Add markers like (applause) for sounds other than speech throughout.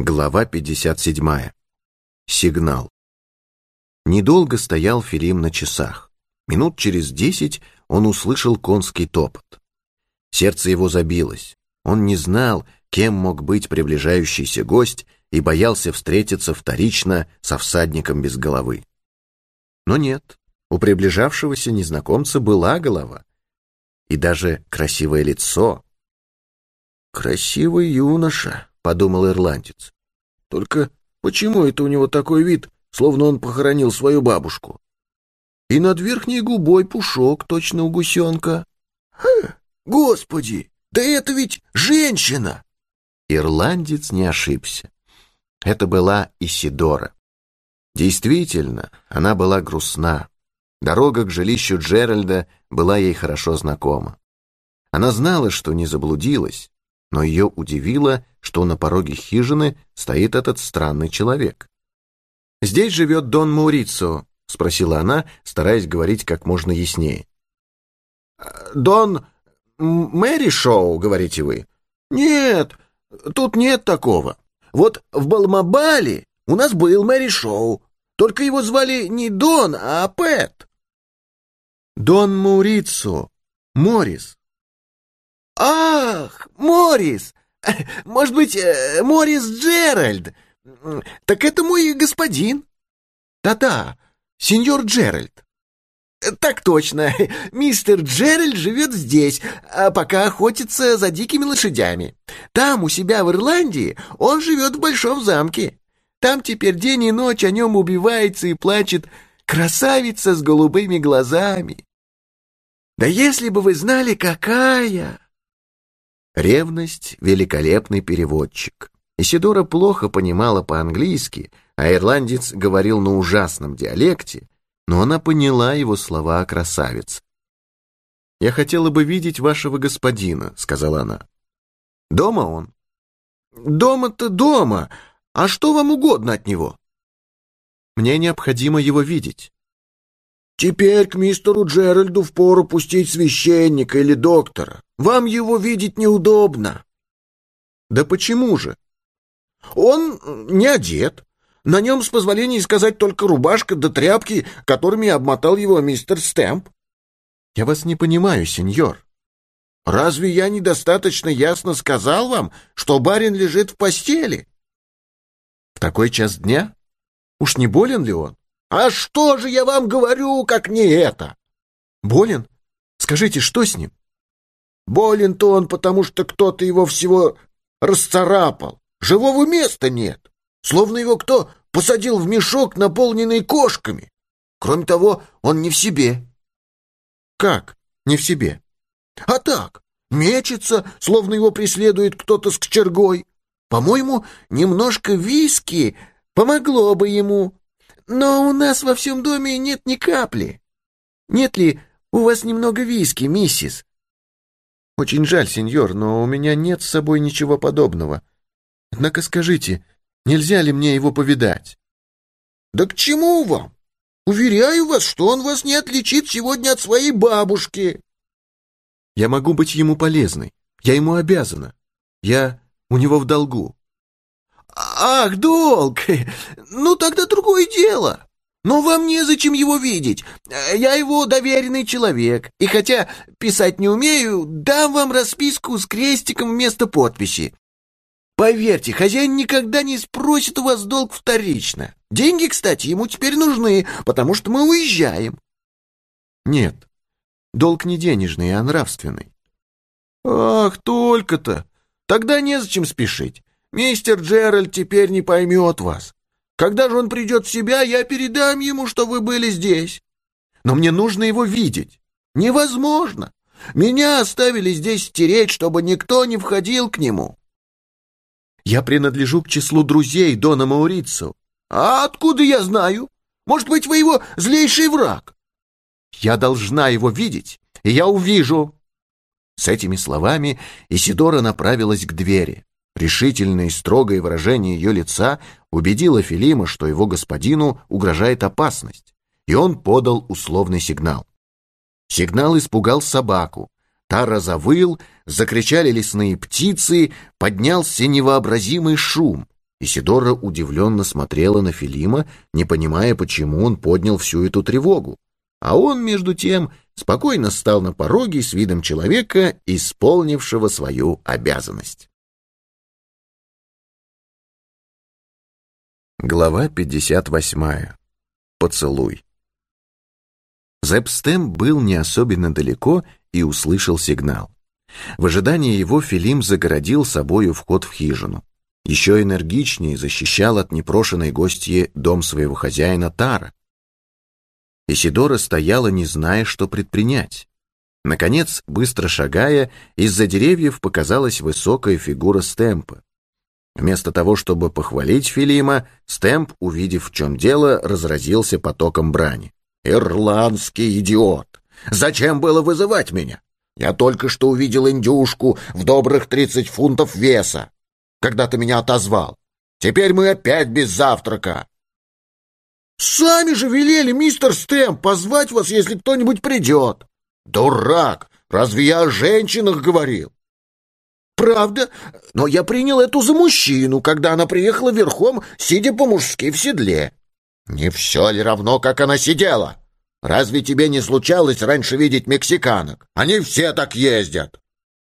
Глава 57. Сигнал. Недолго стоял Филим на часах. Минут через десять он услышал конский топот. Сердце его забилось. Он не знал, кем мог быть приближающийся гость и боялся встретиться вторично со всадником без головы. Но нет, у приближавшегося незнакомца была голова. И даже красивое лицо. «Красивый юноша», подумал ирландец. Только почему это у него такой вид, словно он похоронил свою бабушку? И над верхней губой пушок, точно у гусенка. Ха, господи, да это ведь женщина! Ирландец не ошибся. Это была Исидора. Действительно, она была грустна. Дорога к жилищу Джеральда была ей хорошо знакома. Она знала, что не заблудилась, но ее удивило, что на пороге хижины стоит этот странный человек. «Здесь живет Дон Маурицо?» — спросила она, стараясь говорить как можно яснее. «Дон Мэри Шоу, говорите вы?» «Нет, тут нет такого. Вот в Балмабале у нас был Мэри Шоу, только его звали не Дон, а Пэт». «Дон Маурицо, Морис, «Ах, Морис! (laughs) Может быть, э, Морис Джеральд? Так это мой господин?» «Да-да, сеньор Джеральд». «Так точно. (laughs) Мистер Джеральд живет здесь, а пока охотится за дикими лошадями. Там, у себя в Ирландии, он живет в большом замке. Там теперь день и ночь о нем убивается и плачет красавица с голубыми глазами. Да если бы вы знали, какая!» Ревность — великолепный переводчик. Исидора плохо понимала по-английски, а ирландец говорил на ужасном диалекте, но она поняла его слова о красавице. «Я хотела бы видеть вашего господина», — сказала она. «Дома он?» «Дома-то дома. А что вам угодно от него?» «Мне необходимо его видеть». Теперь к мистеру Джеральду впору пустить священника или доктора. Вам его видеть неудобно. Да почему же? Он не одет. На нем, с позволения сказать, только рубашка да тряпки, которыми обмотал его мистер Стэмп. Я вас не понимаю, сеньор. Разве я недостаточно ясно сказал вам, что барин лежит в постели? В такой час дня? Уж не болен ли он? А что же я вам говорю, как не это? Болен? Скажите, что с ним? Болен-то он, потому что кто-то его всего расцарапал. Живого места нет. Словно его кто посадил в мешок, наполненный кошками. Кроме того, он не в себе. Как не в себе? А так, мечется, словно его преследует кто-то с кочергой. По-моему, немножко виски помогло бы ему. Но у нас во всем доме нет ни капли. Нет ли у вас немного виски, миссис? Очень жаль, сеньор, но у меня нет с собой ничего подобного. Однако скажите, нельзя ли мне его повидать? Да к чему вам? Уверяю вас, что он вас не отличит сегодня от своей бабушки. Я могу быть ему полезной. Я ему обязана. Я у него в долгу. «Ах, долг! (laughs) Ну, тогда другое дело. Но вам незачем его видеть. Я его доверенный человек. И хотя писать не умею, дам вам расписку с крестиком вместо подписи. Поверьте, хозяин никогда не спросит у вас долг вторично. Деньги, кстати, ему теперь нужны, потому что мы уезжаем». «Нет, долг не денежный, а нравственный». «Ах, только-то! Тогда незачем спешить. Мистер Джеральд теперь не поймет вас. Когда же он придет в себя, я передам ему, что вы были здесь. Но мне нужно его видеть. Невозможно. Меня оставили здесь стереть, чтобы никто не входил к нему. Я принадлежу к числу друзей Дона Маурицу. А откуда я знаю? Может быть, вы его злейший враг? Я должна его видеть, и я увижу. С этими словами Исидора направилась к двери. Решительное и строгое выражение ее лица убедило Филима, что его господину угрожает опасность, и он подал условный сигнал. Сигнал испугал собаку. Та разовыл, закричали лесные птицы, поднялся невообразимый шум. Исидора удивленно смотрела на Филима, не понимая, почему он поднял всю эту тревогу. А он, между тем, спокойно стал на пороге с видом человека, исполнившего свою обязанность. Глава 58. Поцелуй. Зепстем был не особенно далеко и услышал сигнал. В ожидании его Филим загородил собою вход в хижину. Еще энергичнее защищал от непрошенной гостьи дом своего хозяина Тара. Исидора стояла, не зная, что предпринять. Наконец, быстро шагая, из-за деревьев показалась высокая фигура Стемпа. Вместо того, чтобы похвалить Филима, Стемп, увидев, в чем дело, разразился потоком брани. «Ирландский идиот! Зачем было вызывать меня? Я только что увидел индюшку в добрых тридцать фунтов веса, когда ты меня отозвал. Теперь мы опять без завтрака. Сами же велели, мистер Стэмп, позвать вас, если кто-нибудь придет. Дурак! Разве я о женщинах говорил? Правда, но я принял эту за мужчину, когда она приехала верхом, сидя по-мужски в седле. Не все ли равно, как она сидела? Разве тебе не случалось раньше видеть мексиканок? Они все так ездят.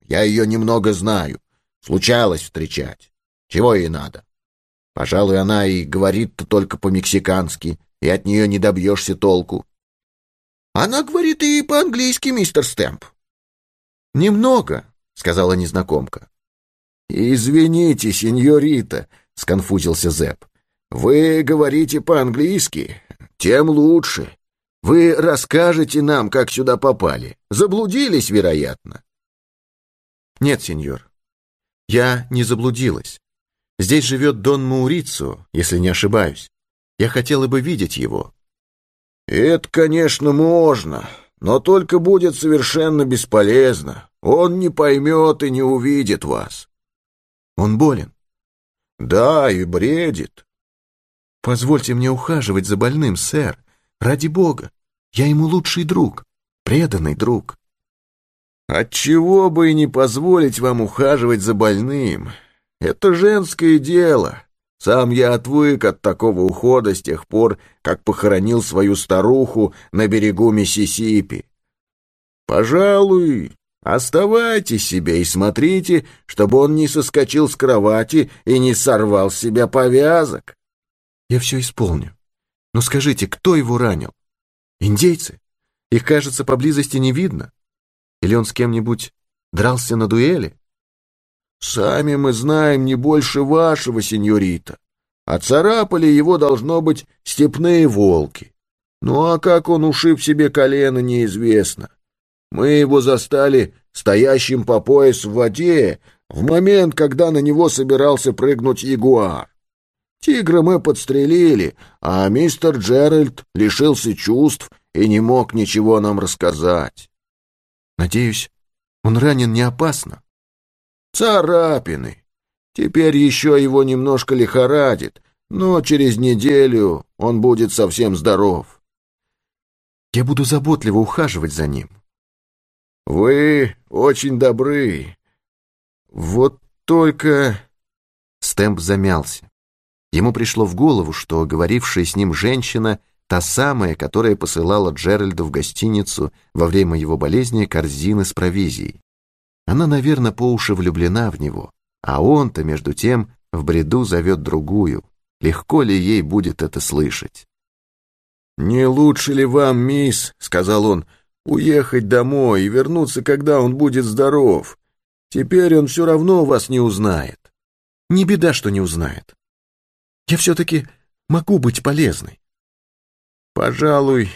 Я ее немного знаю. Случалось встречать. Чего ей надо? Пожалуй, она и говорит-то только по-мексикански, и от нее не добьешься толку. Она говорит и по-английски, мистер Стэмп. Немного, сказала незнакомка. Извините, сеньорита, сконфузился Зэп. Вы говорите по-английски, тем лучше. Вы расскажете нам, как сюда попали. Заблудились, вероятно. Нет, сеньор. Я не заблудилась. Здесь живет Дон Маурицу, если не ошибаюсь. Я хотела бы видеть его». «Это, конечно, можно, но только будет совершенно бесполезно. Он не поймет и не увидит вас». «Он болен?» «Да, и бредит». «Позвольте мне ухаживать за больным, сэр. Ради бога. Я ему лучший друг, преданный друг». «Отчего бы и не позволить вам ухаживать за больным? Это женское дело. Сам я отвык от такого ухода с тех пор, как похоронил свою старуху на берегу Миссисипи. Пожалуй, оставайтесь себе и смотрите, чтобы он не соскочил с кровати и не сорвал с себя повязок. Я все исполню. Но скажите, кто его ранил? Индейцы? Их, кажется, поблизости не видно. Или он с кем-нибудь дрался на дуэли? Сами мы знаем не больше вашего, сеньорита. А царапали его, должно быть, степные волки. Ну а как он ушиб себе колено, неизвестно. Мы его застали стоящим по пояс в воде в момент, когда на него собирался прыгнуть ягуар. Тигра мы подстрелили, а мистер Джеральд лишился чувств и не мог ничего нам рассказать. Надеюсь, он ранен не опасно. Царапины. Теперь еще его немножко лихорадит, но через неделю он будет совсем здоров. Я буду заботливо ухаживать за ним. Вы очень добры. Вот только... Стэмп замялся. Ему пришло в голову, что говорившая с ним женщина — та самая, которая посылала Джеральду в гостиницу во время его болезни корзины с провизией. Она, наверное, по уши влюблена в него, а он-то, между тем, в бреду зовет другую. Легко ли ей будет это слышать? «Не лучше ли вам, мисс, — сказал он, — уехать домой и вернуться, когда он будет здоров? Теперь он все равно вас не узнает». «Не беда, что не узнает. Я все-таки могу быть полезной». «Пожалуй,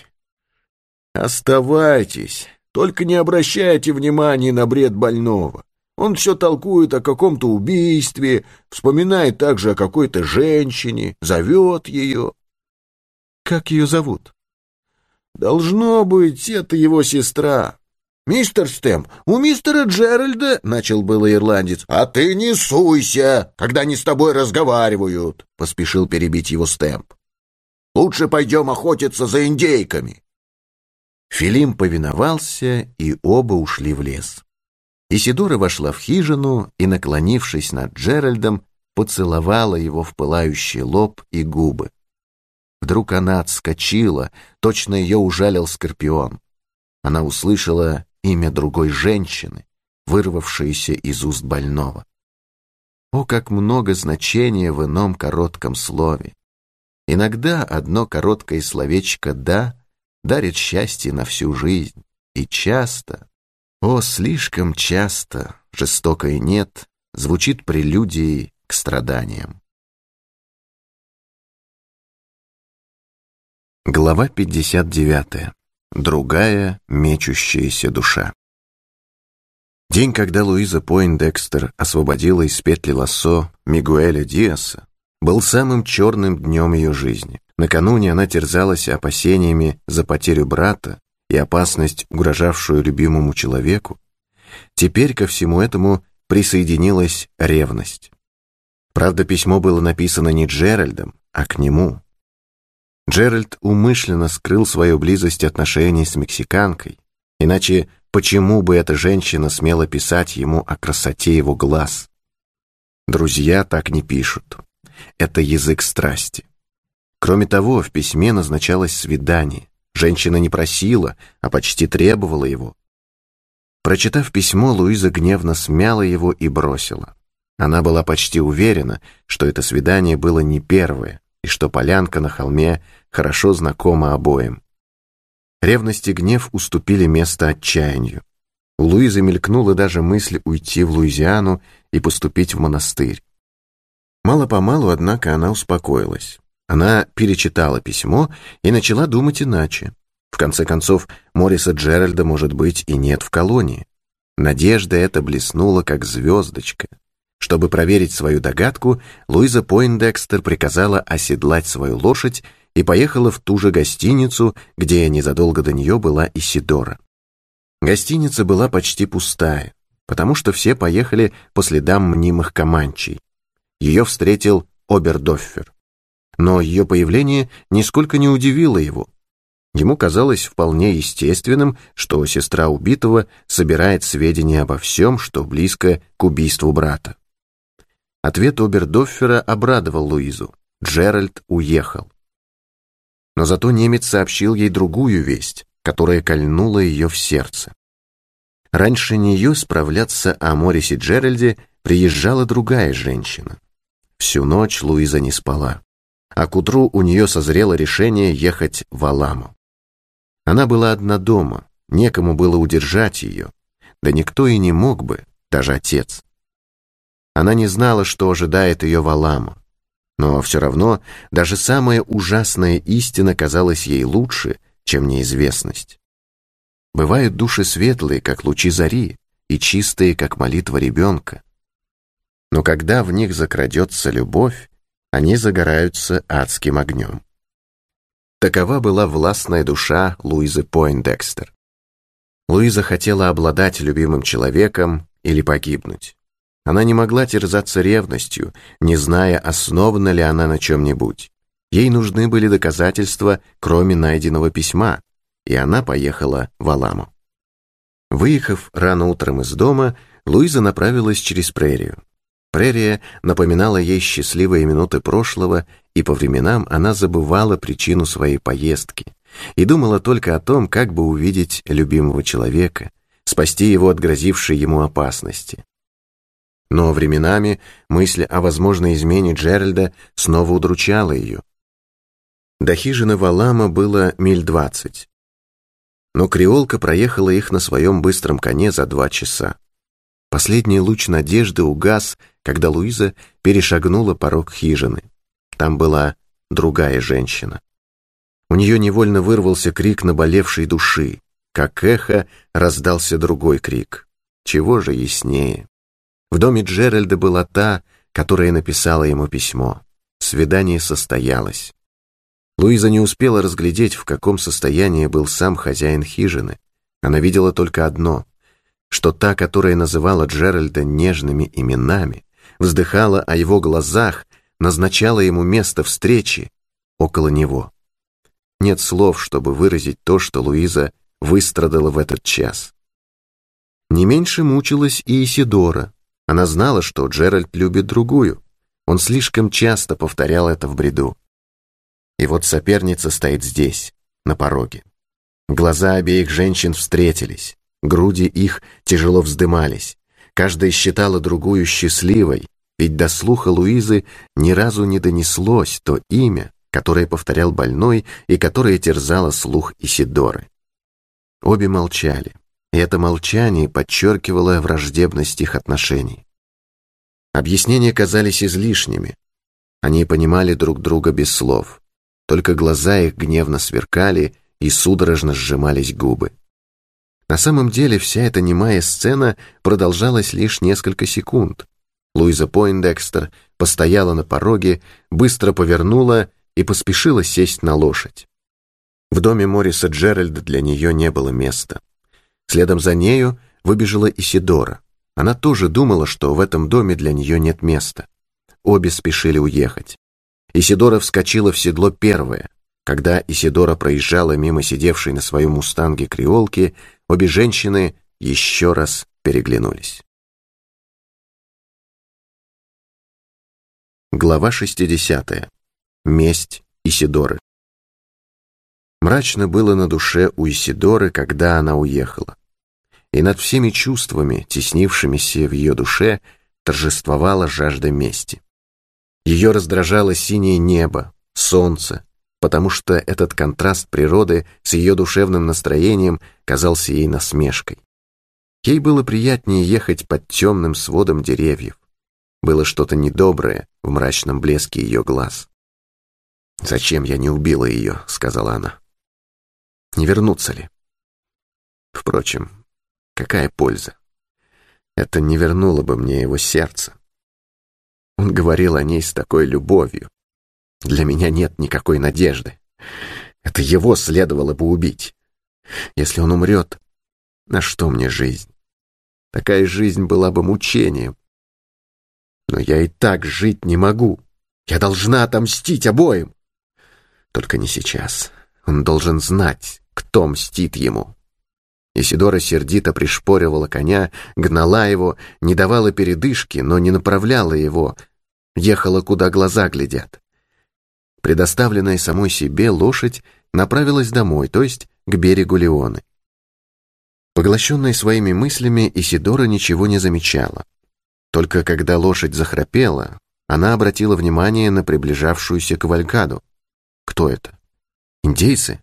оставайтесь». Только не обращайте внимания на бред больного. Он все толкует о каком-то убийстве, вспоминает также о какой-то женщине, зовет ее. Как ее зовут? Должно быть, это его сестра. «Мистер Стэм, у мистера Джеральда...» — начал было ирландец. «А ты не суйся, когда они с тобой разговаривают!» — поспешил перебить его Стэмп. «Лучше пойдем охотиться за индейками!» Филим повиновался, и оба ушли в лес. Исидора вошла в хижину и, наклонившись над Джеральдом, поцеловала его в пылающий лоб и губы. Вдруг она отскочила, точно ее ужалил скорпион. Она услышала имя другой женщины, вырвавшееся из уст больного. О, как много значения в ином коротком слове! Иногда одно короткое словечко «да» дарит счастье на всю жизнь, и часто, о, слишком часто, жестокое «нет» звучит прелюдией к страданиям. Глава 59. Другая мечущаяся душа. День, когда Луиза Пойндекстер освободила из петли лассо Мигуэля Диаса, был самым черным днем ее жизни. Накануне она терзалась опасениями за потерю брата и опасность, угрожавшую любимому человеку. Теперь ко всему этому присоединилась ревность. Правда, письмо было написано не Джеральдом, а к нему. Джеральд умышленно скрыл свою близость отношений с мексиканкой, иначе почему бы эта женщина смела писать ему о красоте его глаз? Друзья так не пишут. Это язык страсти. Кроме того, в письме назначалось свидание. Женщина не просила, а почти требовала его. Прочитав письмо, Луиза гневно смяла его и бросила. Она была почти уверена, что это свидание было не первое, и что полянка на холме хорошо знакома обоим. Ревность и гнев уступили место отчаянию. У Луизы мелькнула даже мысль уйти в Луизиану и поступить в монастырь. Мало-помалу, однако, она успокоилась. Она перечитала письмо и начала думать иначе. В конце концов, Мориса Джеральда, может быть, и нет в колонии. Надежда эта блеснула, как звездочка. Чтобы проверить свою догадку, Луиза Пойндекстер приказала оседлать свою лошадь и поехала в ту же гостиницу, где незадолго до нее была Исидора. Гостиница была почти пустая, потому что все поехали по следам мнимых команчей. Ее встретил Обердоффер. Но ее появление нисколько не удивило его. Ему казалось вполне естественным, что сестра убитого собирает сведения обо всем, что близко к убийству брата. Ответ Обердоффера обрадовал Луизу. Джеральд уехал. Но зато немец сообщил ей другую весть, которая кольнула ее в сердце. Раньше нее справляться о Морисе Джеральде приезжала другая женщина. Всю ночь Луиза не спала, а к утру у нее созрело решение ехать в Аламу. Она была одна дома, некому было удержать ее, да никто и не мог бы, даже отец. Она не знала, что ожидает ее в Аламу. Но все равно даже самая ужасная истина казалась ей лучше, чем неизвестность. Бывают души светлые, как лучи зари, и чистые, как молитва ребенка. Но когда в них закрадется любовь, они загораются адским огнем. Такова была властная душа Луизы Пойндекстер. Луиза хотела обладать любимым человеком или погибнуть. Она не могла терзаться ревностью, не зная, основана ли она на чем-нибудь. Ей нужны были доказательства, кроме найденного письма, и она поехала в Аламу. Выехав рано утром из дома, Луиза направилась через прерию. Прерия напоминала ей счастливые минуты прошлого, и по временам она забывала причину своей поездки и думала только о том, как бы увидеть любимого человека, спасти его от грозившей ему опасности. Но временами мысль о возможной измене Джеральда снова удручала ее. До хижины Валама было миль двадцать. Но креолка проехала их на своем быстром коне за два часа. Последний луч надежды угас, когда Луиза перешагнула порог хижины. Там была другая женщина. У нее невольно вырвался крик наболевшей души. Как эхо раздался другой крик. Чего же яснее? В доме Джеральда была та, которая написала ему письмо. Свидание состоялось. Луиза не успела разглядеть, в каком состоянии был сам хозяин хижины. Она видела только одно, что та, которая называла Джеральда нежными именами, вздыхала о его глазах, назначала ему место встречи около него. Нет слов, чтобы выразить то, что Луиза выстрадала в этот час. Не меньше мучилась и Исидора, она знала, что Джеральд любит другую. Он слишком часто повторял это в бреду. И вот соперница стоит здесь, на пороге. Глаза обеих женщин встретились, груди их тяжело вздымались. Каждая считала другую счастливой, ведь до слуха Луизы ни разу не донеслось то имя, которое повторял больной и которое терзало слух Исидоры. Обе молчали, и это молчание подчеркивало враждебность их отношений. Объяснения казались излишними. Они понимали друг друга без слов. Только глаза их гневно сверкали, и судорожно сжимались губы. На самом деле вся эта немая сцена продолжалась лишь несколько секунд. Луиза Пойндекстер постояла на пороге, быстро повернула и поспешила сесть на лошадь. В доме Мориса Джеральда для нее не было места. Следом за нею выбежала Исидора. Она тоже думала, что в этом доме для нее нет места. Обе спешили уехать. Исидора вскочила в седло первая. Когда Исидора проезжала мимо сидевшей на своем мустанге креолки, обе женщины еще раз переглянулись. Глава 60. Месть Исидоры. Мрачно было на душе у Исидоры, когда она уехала и над всеми чувствами, теснившимися в ее душе, торжествовала жажда мести. Ее раздражало синее небо, солнце, потому что этот контраст природы с ее душевным настроением казался ей насмешкой. Ей было приятнее ехать под темным сводом деревьев. Было что-то недоброе в мрачном блеске ее глаз. «Зачем я не убила ее?» — сказала она. «Не вернуться ли?» Впрочем, Какая польза? Это не вернуло бы мне его сердце. Он говорил о ней с такой любовью. Для меня нет никакой надежды. Это его следовало бы убить. Если он умрет, на что мне жизнь? Такая жизнь была бы мучением. Но я и так жить не могу. Я должна отомстить обоим. Только не сейчас. Он должен знать, кто мстит ему. Исидора сердито пришпоривала коня, гнала его, не давала передышки, но не направляла его, ехала, куда глаза глядят. Предоставленная самой себе лошадь направилась домой, то есть к берегу Леоны. Поглощенная своими мыслями, Исидора ничего не замечала. Только когда лошадь захрапела, она обратила внимание на приближавшуюся кавалькаду. Кто это? Индейцы?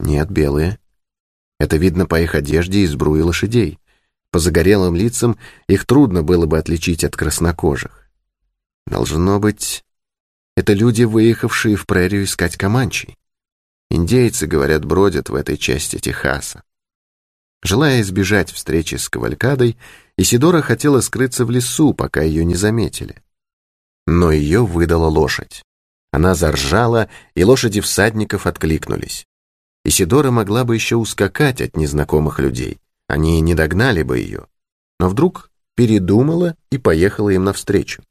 Нет, белые. Это видно по их одежде и сбруе лошадей. По загорелым лицам их трудно было бы отличить от краснокожих. Должно быть, это люди, выехавшие в прерию искать команчей. Индейцы, говорят, бродят в этой части Техаса. Желая избежать встречи с кавалькадой, Исидора хотела скрыться в лесу, пока ее не заметили. Но ее выдала лошадь. Она заржала, и лошади всадников откликнулись. Исидора могла бы еще ускакать от незнакомых людей. Они не догнали бы ее. Но вдруг передумала и поехала им навстречу.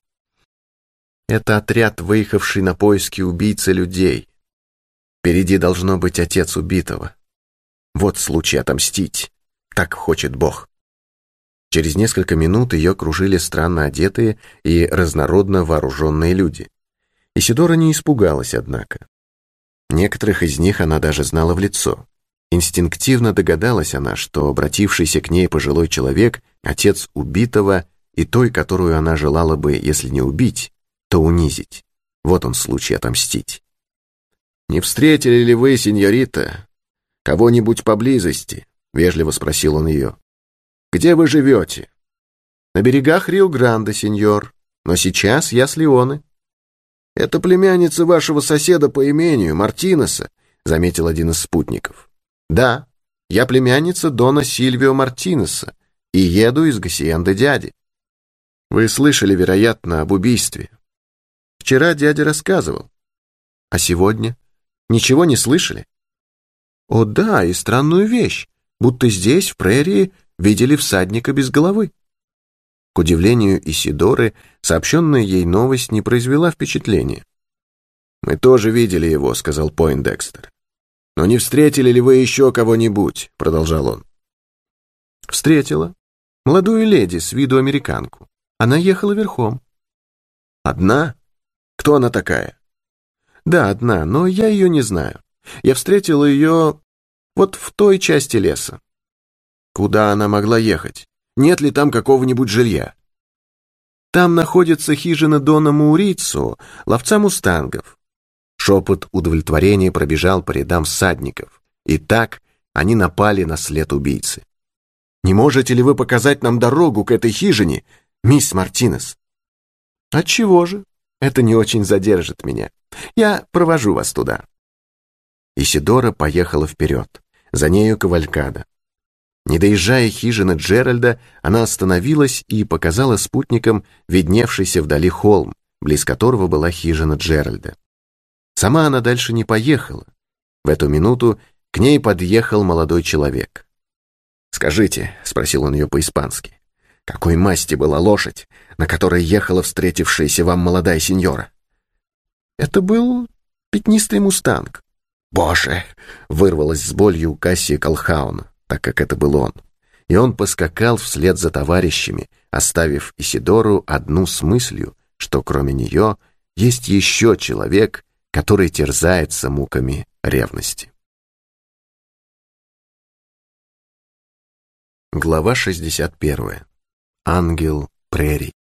Это отряд, выехавший на поиски убийцы людей. Впереди должно быть отец убитого. Вот случай отомстить. Так хочет Бог. Через несколько минут ее кружили странно одетые и разнородно вооруженные люди. Исидора не испугалась, однако. Некоторых из них она даже знала в лицо. Инстинктивно догадалась она, что обратившийся к ней пожилой человек — отец убитого и той, которую она желала бы, если не убить, то унизить. Вот он случай отомстить. «Не встретили ли вы, сеньорита, кого-нибудь поблизости?» — вежливо спросил он ее. «Где вы живете?» «На берегах Рио-Гранде, сеньор, но сейчас я с Леоны». «Это племянница вашего соседа по имению, Мартинеса», — заметил один из спутников. «Да, я племянница Дона Сильвио Мартинеса и еду из Гассиенда дяди. Вы слышали, вероятно, об убийстве. Вчера дядя рассказывал. А сегодня? Ничего не слышали? О да, и странную вещь, будто здесь, в прерии, видели всадника без головы. К удивлению Исидоры, сообщенная ей новость не произвела впечатления. «Мы тоже видели его», — сказал Пойндекстер. «Но не встретили ли вы еще кого-нибудь?» — продолжал он. «Встретила. Молодую леди с виду американку. Она ехала верхом». Одна? Кто она такая? Да, одна, но я ее не знаю. Я встретил ее вот в той части леса. Куда она могла ехать? Нет ли там какого-нибудь жилья? Там находится хижина Дона Маурицу, ловца мустангов. Шепот удовлетворения пробежал по рядам всадников. И так они напали на след убийцы. «Не можете ли вы показать нам дорогу к этой хижине, мисс Мартинес?» «Отчего же? Это не очень задержит меня. Я провожу вас туда». Исидора поехала вперед. За нею кавалькада. Не доезжая хижины Джеральда, она остановилась и показала спутникам видневшийся вдали холм, близ которого была хижина Джеральда. Сама она дальше не поехала. В эту минуту к ней подъехал молодой человек. «Скажите», — спросил он ее по-испански, — «какой масти была лошадь, на которой ехала встретившаяся вам молодая сеньора?» «Это был пятнистый мустанг». «Боже!» — вырвалось с болью у Кассии Колхауна так как это был он. И он поскакал вслед за товарищами, оставив Исидору одну с мыслью, что кроме нее есть еще человек, который терзается муками ревности. Глава 61. Ангел прерий.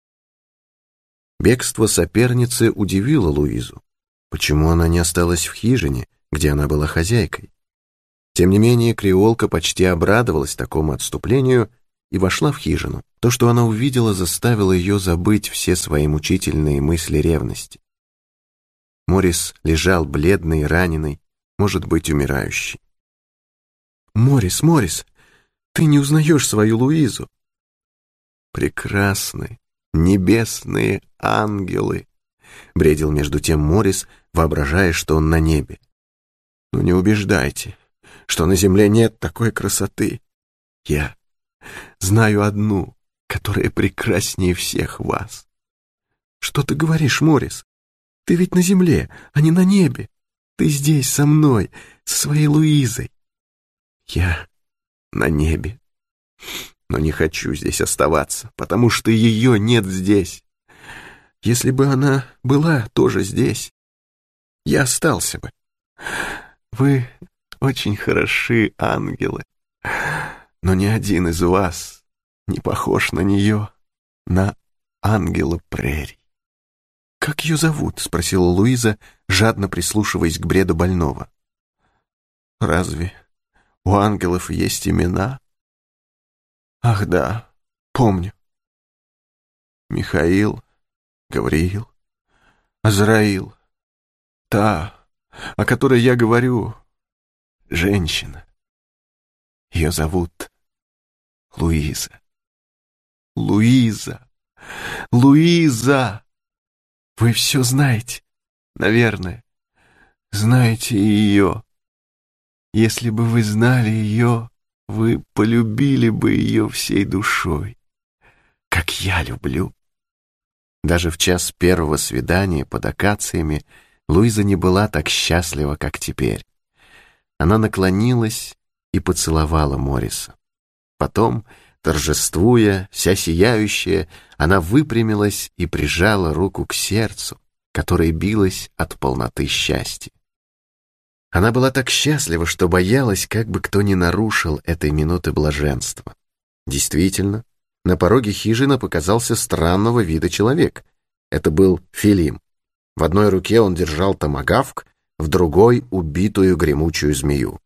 Бегство соперницы удивило Луизу. Почему она не осталась в хижине, где она была хозяйкой? Тем не менее, креолка почти обрадовалась такому отступлению и вошла в хижину. То, что она увидела, заставило ее забыть все свои мучительные мысли ревности. Морис лежал бледный раненый, может быть, умирающий. «Морис, Морис, ты не узнаешь свою Луизу!» «Прекрасны, небесные ангелы!» — бредил между тем Морис, воображая, что он на небе. «Ну не убеждайте, что на земле нет такой красоты. Я знаю одну, которая прекраснее всех вас. Что ты говоришь, Морис? Ты ведь на земле, а не на небе. Ты здесь со мной, со своей Луизой. Я на небе. Но не хочу здесь оставаться, потому что ее нет здесь. Если бы она была тоже здесь, я остался бы. Вы очень хороши ангелы, но ни один из вас не похож на нее, на ангела прерий. «Как ее зовут?» — спросила Луиза, жадно прислушиваясь к бреду больного. «Разве у ангелов есть имена?» «Ах да, помню. Михаил, Гавриил, Азраил, та, о которой я говорю, женщина. Ее зовут Луиза. Луиза! Луиза! Вы все знаете, наверное. Знаете ее. Если бы вы знали ее, вы полюбили бы ее всей душой, как я люблю. Даже в час первого свидания под акациями Луиза не была так счастлива, как теперь. Она наклонилась и поцеловала Мориса. Потом, торжествуя, вся сияющая, она выпрямилась и прижала руку к сердцу, которое билось от полноты счастья. Она была так счастлива, что боялась, как бы кто ни нарушил этой минуты блаженства. Действительно, на пороге хижины показался странного вида человек. Это был Филим. В одной руке он держал томагавк, в другой — убитую гремучую змею.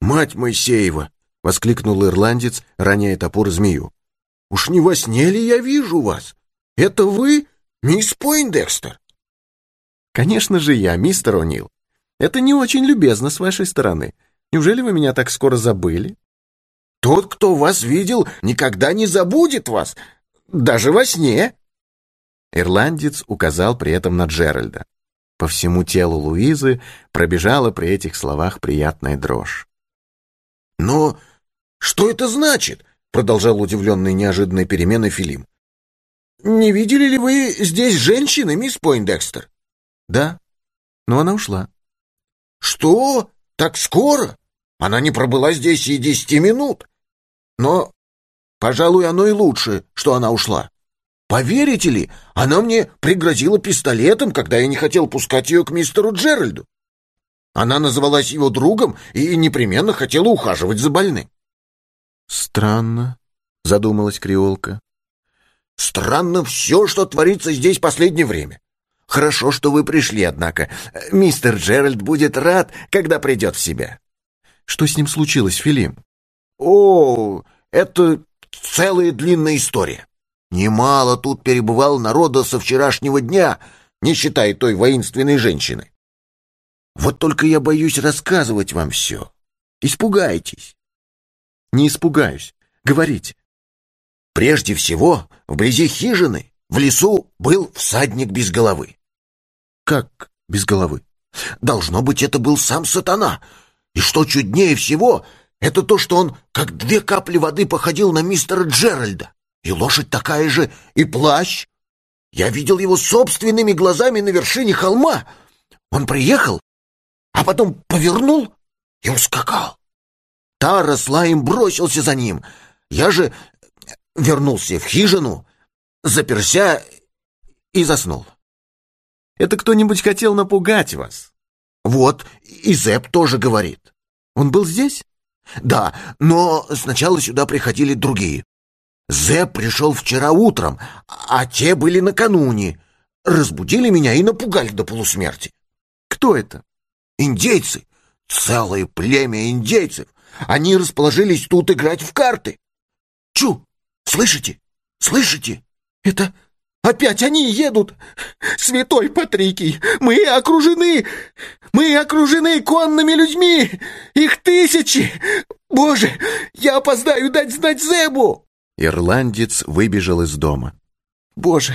«Мать Моисеева!» — воскликнул ирландец, роняя топор змею. «Уж не во сне ли я вижу вас? Это вы, мисс Пойндекстер?» «Конечно же я, мистер О'Нил. Это не очень любезно с вашей стороны. Неужели вы меня так скоро забыли?» «Тот, кто вас видел, никогда не забудет вас, даже во сне!» Ирландец указал при этом на Джеральда. По всему телу Луизы пробежала при этих словах приятная дрожь. «Но что это значит?» — продолжал удивленный неожиданной переменой Филим. «Не видели ли вы здесь женщины, мисс Пойндекстер?» «Да, но она ушла». «Что? Так скоро? Она не пробыла здесь и десяти минут. Но, пожалуй, оно и лучше, что она ушла. Поверите ли, она мне пригрозила пистолетом, когда я не хотел пускать ее к мистеру Джеральду. Она называлась его другом и непременно хотела ухаживать за больным. «Странно», — задумалась креолка. «Странно все, что творится здесь последнее время. Хорошо, что вы пришли, однако. Мистер Джеральд будет рад, когда придет в себя». «Что с ним случилось, Филим?» «О, это целая длинная история. Немало тут перебывало народа со вчерашнего дня, не считая той воинственной женщины. Вот только я боюсь рассказывать вам все. Испугаетесь. Не испугаюсь. Говорите. Прежде всего, вблизи хижины, в лесу, был всадник без головы. Как без головы? Должно быть, это был сам сатана. И что чуднее всего, это то, что он, как две капли воды, походил на мистера Джеральда. И лошадь такая же, и плащ. Я видел его собственными глазами на вершине холма. Он приехал, а потом повернул и ускакал. Тара с Лаем бросился за ним. Я же вернулся в хижину, заперся и заснул. Это кто-нибудь хотел напугать вас? Вот, и Зэп тоже говорит. Он был здесь? Да, но сначала сюда приходили другие. Зэп пришел вчера утром, а те были накануне. Разбудили меня и напугали до полусмерти. Кто это? Индейцы. Целое племя индейцев. Они расположились тут играть в карты. Чу! Слышите? Слышите? Это опять они едут! Святой Патрикий! Мы окружены! Мы окружены конными людьми! Их тысячи! Боже, я опоздаю дать знать Зебу! Ирландец выбежал из дома. Боже,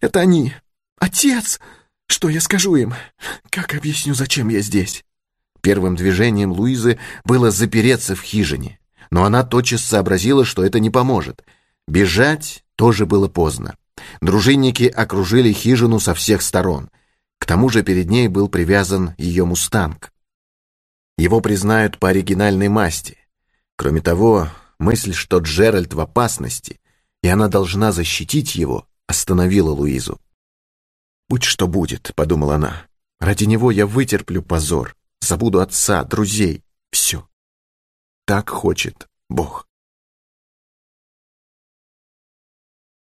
это они! Отец! Что я скажу им? Как объясню, зачем я здесь? Первым движением Луизы было запереться в хижине, но она тотчас сообразила, что это не поможет. Бежать тоже было поздно. Дружинники окружили хижину со всех сторон. К тому же перед ней был привязан ее мустанг. Его признают по оригинальной масти. Кроме того, мысль, что Джеральд в опасности, и она должна защитить его, остановила Луизу. «Будь что будет», — подумала она. «Ради него я вытерплю позор, забуду отца, друзей, все. Так хочет Бог».